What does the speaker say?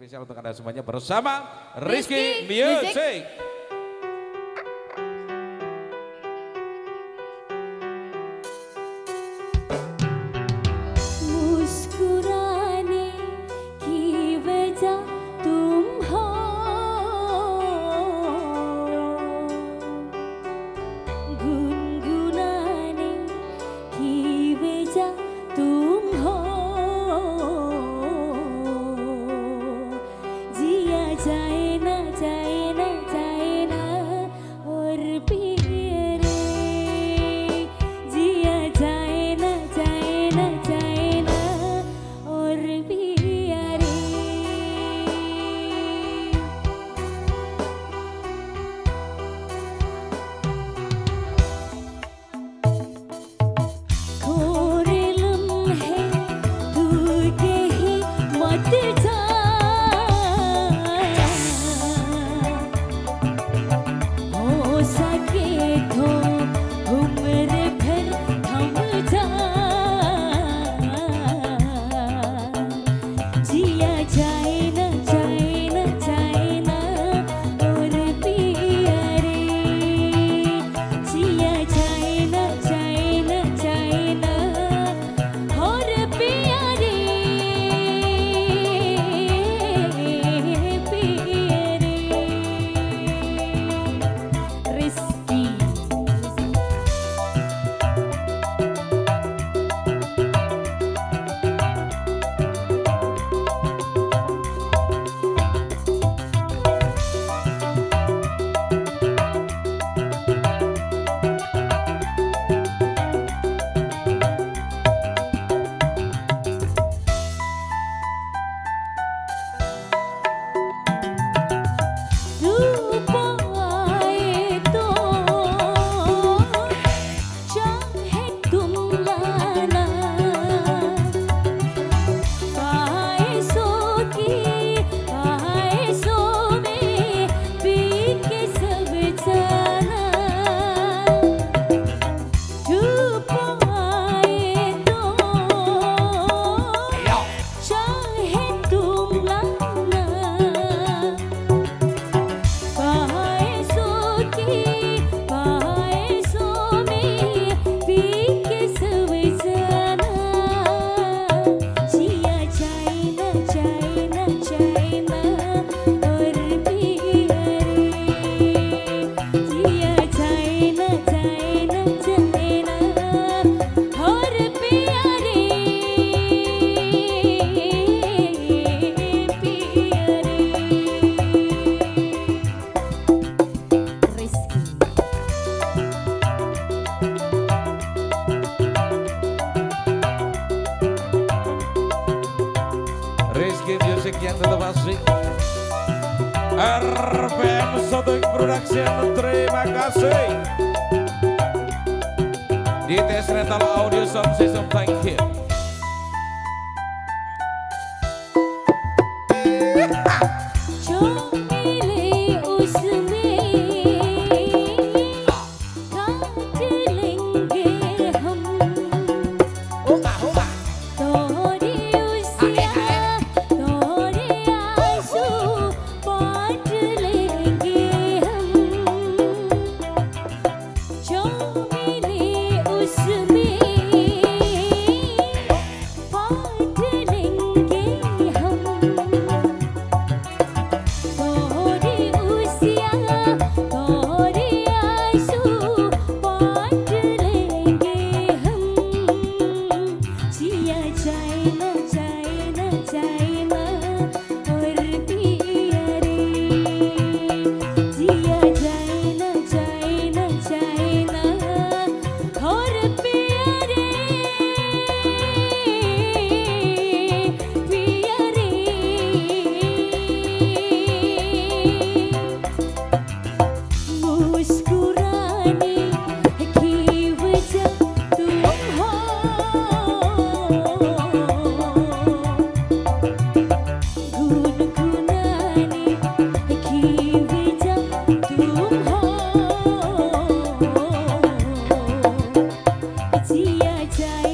spesial untuk Anda semuanya bersama Rizky, Music. Music. Musik yang tetap asik. RPM Production terima kasih. Di tes rental audio sound system thank you Oh. 咿呀呀。